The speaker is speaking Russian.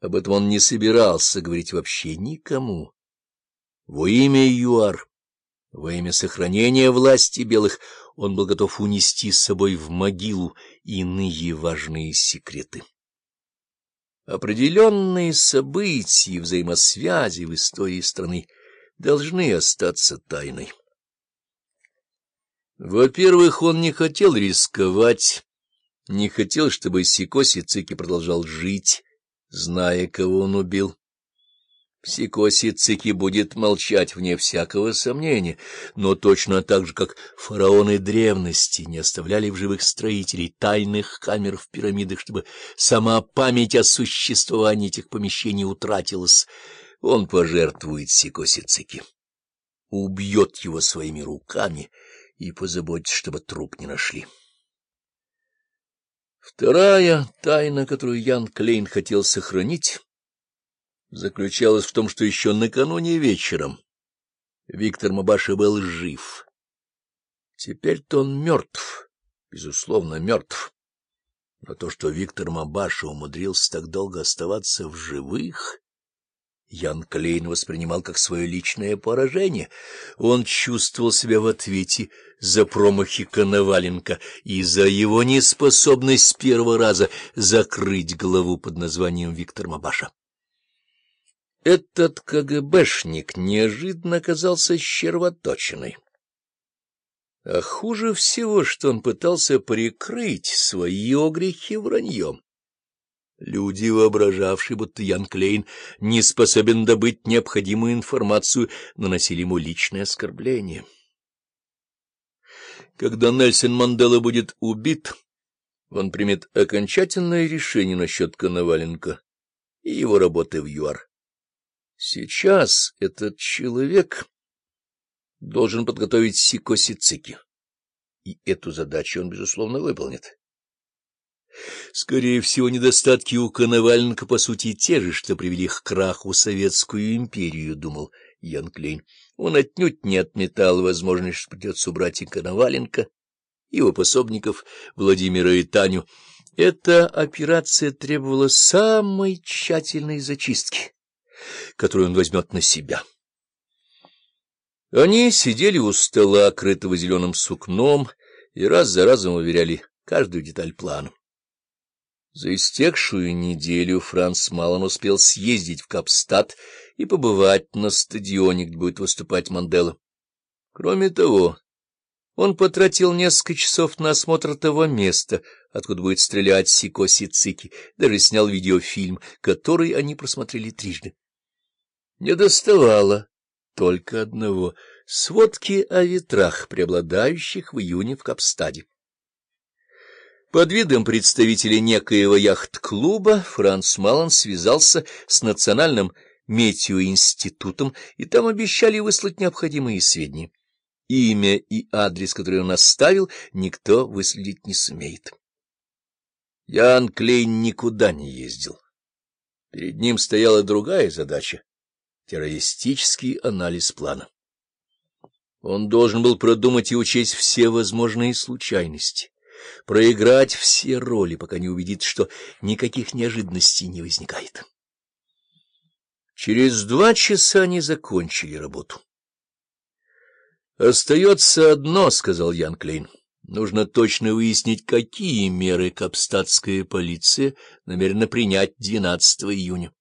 Об этом он не собирался говорить вообще никому. Во имя ЮАР, во имя сохранения власти белых, он был готов унести с собой в могилу иные важные секреты. Определенные события и взаимосвязи в истории страны должны остаться тайной. Во-первых, он не хотел рисковать, не хотел, чтобы Сикоси Цики продолжал жить, зная, кого он убил. Сикоси Цики будет молчать вне всякого сомнения, но точно так же, как фараоны древности не оставляли в живых строителей тайных камер в пирамидах, чтобы сама память о существовании этих помещений утратилась, он пожертвует Сикоси Цики, убьет его своими руками и позаботится, чтобы труп не нашли. Вторая тайна, которую Ян Клейн хотел сохранить, заключалась в том, что еще накануне вечером Виктор Мабаша был жив. Теперь-то он мертв, безусловно, мертв. Но то, что Виктор Мабаша умудрился так долго оставаться в живых, Ян Клейн воспринимал как свое личное поражение. Он чувствовал себя в ответе за промахи Коноваленко и за его неспособность с первого раза закрыть главу под названием Виктор Мабаша. Этот КГБшник неожиданно оказался червоточиной. А хуже всего, что он пытался прикрыть свои огрехи враньем. Люди, воображавшие, будто Ян Клейн не способен добыть необходимую информацию, наносили ему личное оскорбление. Когда Нельсон Мандела будет убит, он примет окончательное решение насчет Коноваленко и его работы в ЮАР. Сейчас этот человек должен подготовить Сикоси-Цики, и эту задачу он, безусловно, выполнит. Скорее всего, недостатки у Коноваленко, по сути, те же, что привели к краху Советскую империю, — думал Ян Клейн. Он отнюдь не отметал возможность, что придется убрать и Коноваленко, его пособников Владимира и Таню. Эта операция требовала самой тщательной зачистки, которую он возьмет на себя. Они сидели у стола, крытого зеленым сукном, и раз за разом уверяли каждую деталь плана. За истекшую неделю Франц Малон успел съездить в Капстад и побывать на стадионе, где будет выступать Мандела. Кроме того, он потратил несколько часов на осмотр того места, откуда будет стрелять Сикоси Цики, даже снял видеофильм, который они просмотрели трижды. Не доставало только одного — сводки о ветрах, преобладающих в июне в Капстаде. Под видом представителя некоего яхт-клуба Франц Малон связался с Национальным метеоинститутом, и там обещали выслать необходимые сведения. Имя и адрес, который он оставил, никто выследить не сумеет. Ян Клейн никуда не ездил. Перед ним стояла другая задача — террористический анализ плана. Он должен был продумать и учесть все возможные случайности проиграть все роли, пока не увидит, что никаких неожиданностей не возникает. Через два часа они закончили работу. «Остается одно», — сказал Ян Клейн. «Нужно точно выяснить, какие меры Капстатская полиция намерена принять 12 июня».